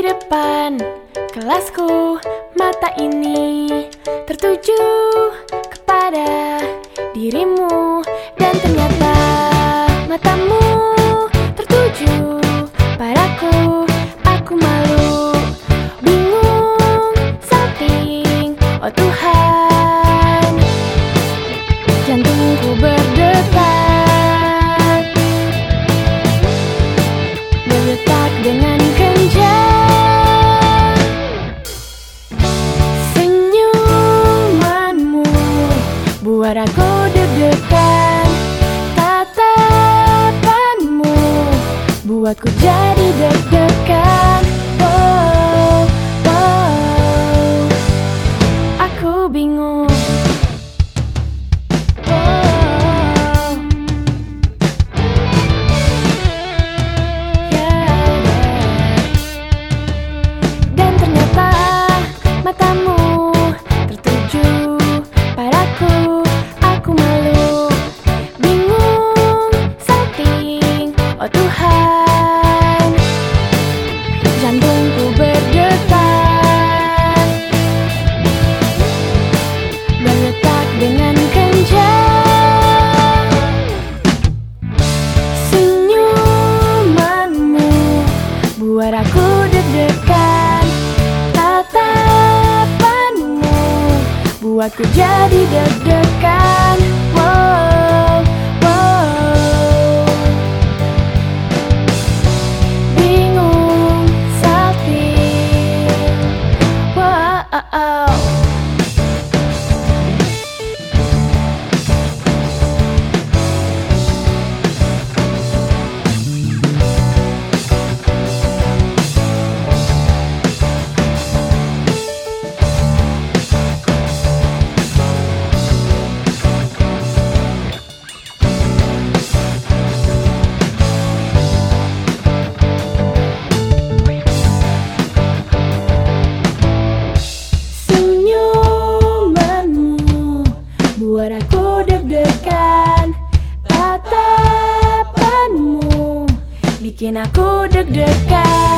depan kelasku mata ini tertuju kepada dirimu buat aku deg-degan tatapanmu buatku jadi deg-degan Oh Tuhan Jantungku berdetak Berdetak dengan kencang. Senyumanmu buat aku deg-degan. Tatapanmu buatku jadi deg-degan aku deg-degan Tatapanmu bikin aku deg-degan